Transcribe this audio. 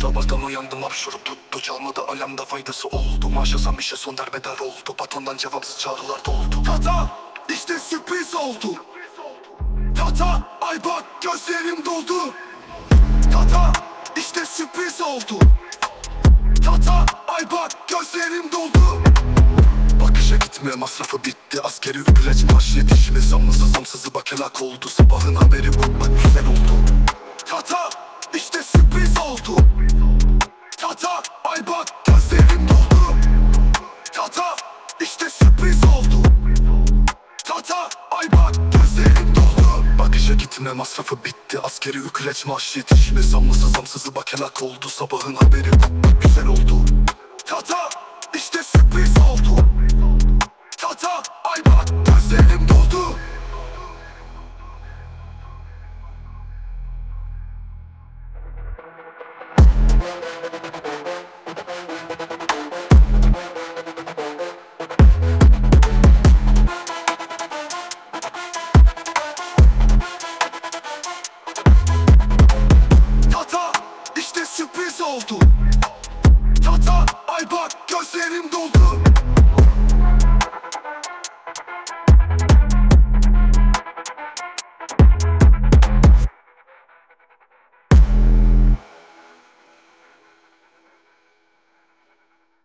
Sabahtan uyandım hapşurup tuttu Çalmadı alemde faydası oldu. Maaşlasam işe son derbeder oldu. Patrondan cevapsız çağrılar doldu Tata işte sürpriz oldu. Tata ay bak gözlerim doldu. Tata işte sürpriz oldu. Tata ay bak gözlerim doldu. Bakışa gitme masrafı bitti. Askeri ücret maaş yetişimi Zamlısı zamsızı bak helak oldu. Sabahın haberi bu bak güzel oldu. Tata işte Tata ay bak gözlerim doldu. Tata işte sürpriz oldu. Tata ay bak gözlerim doldu. Bakışa gitme masrafı bitti. Askeri ücret maaş yetişimi Zamlısı zamsızı bak helak oldu. Sabahın haberi güzel oldu. Tata işte sürpriz oldu. Tata ay bak gözlerim doldu. Tata oldu. Tata ay bak gözlerim doldu